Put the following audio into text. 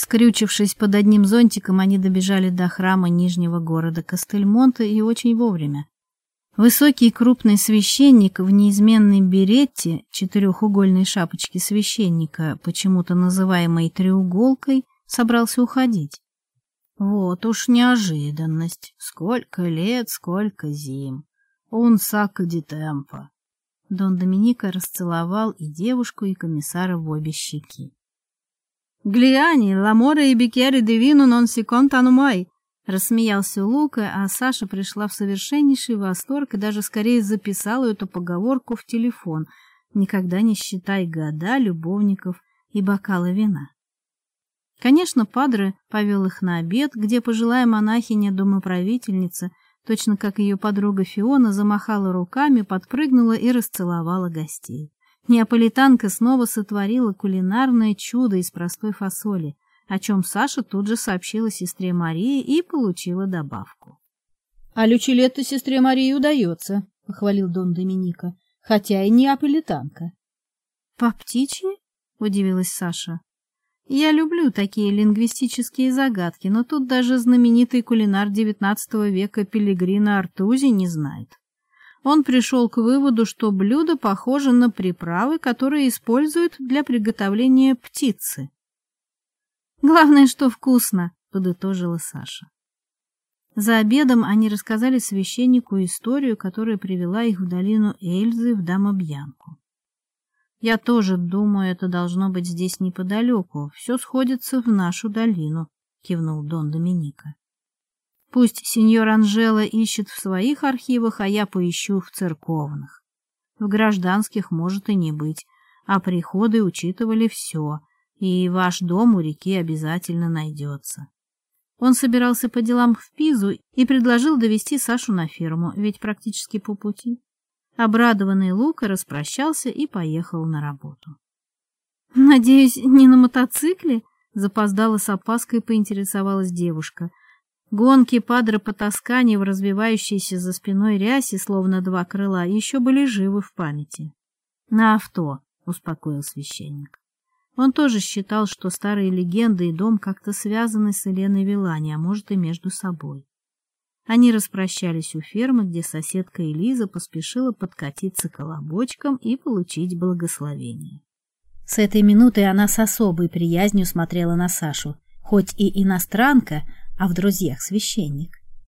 Скрючившись под одним зонтиком, они добежали до храма нижнего города Кастельмонта и очень вовремя. Высокий и крупный священник в неизменной беретте, четырехугольной шапочке священника, почему-то называемой треуголкой, собрался уходить. Вот уж неожиданность. Сколько лет, сколько зим. Он сакади темпа. Дон Доминика расцеловал и девушку, и комиссара в обе щеки. Глиани, Ламора и Бекери Девину нон секонтану май. Рассмеялся Лука, а Саша пришла в совершеннейший восторг и даже скорее записала эту поговорку в телефон. «Никогда не считай года любовников и бокала вина». Конечно, Падре повел их на обед, где пожилая монахиня-домоправительница, точно как ее подруга Фиона, замахала руками, подпрыгнула и расцеловала гостей. Неаполитанка снова сотворила кулинарное чудо из простой фасоли, о чем Саша тут же сообщила сестре Марии и получила добавку. — А лючилетто сестре Марии удается, — похвалил Дон Доминика, — хотя и неаполитанка. — По птичьи? — удивилась Саша. Я люблю такие лингвистические загадки, но тут даже знаменитый кулинар XIX века Пеллегрино Артузи не знает он пришел к выводу, что блюдо похоже на приправы, которые используют для приготовления птицы. «Главное, что вкусно», — подытожила Саша. За обедом они рассказали священнику историю, которая привела их в долину Эльзы в Дамобьянку. «Я тоже думаю, это должно быть здесь неподалеку. Все сходится в нашу долину», — кивнул Дон Доминика. Пусть сеньор Анжела ищет в своих архивах, а я поищу в церковных. В гражданских может и не быть, а приходы учитывали все, и ваш дом у реки обязательно найдется. Он собирался по делам в Пизу и предложил довести Сашу на ферму, ведь практически по пути. Обрадованный Лука распрощался и поехал на работу. «Надеюсь, не на мотоцикле?» — запоздала с опаской поинтересовалась девушка — Гонки падра по Тоскане в развивающейся за спиной рясе, словно два крыла, еще были живы в памяти. «На авто», — успокоил священник. Он тоже считал, что старые легенды и дом как-то связаны с Еленой Вилани, а может и между собой. Они распрощались у фермы, где соседка Элиза поспешила подкатиться колобочком и получить благословение. С этой минуты она с особой приязнью смотрела на Сашу. Хоть и иностранка, а в друзьях священник.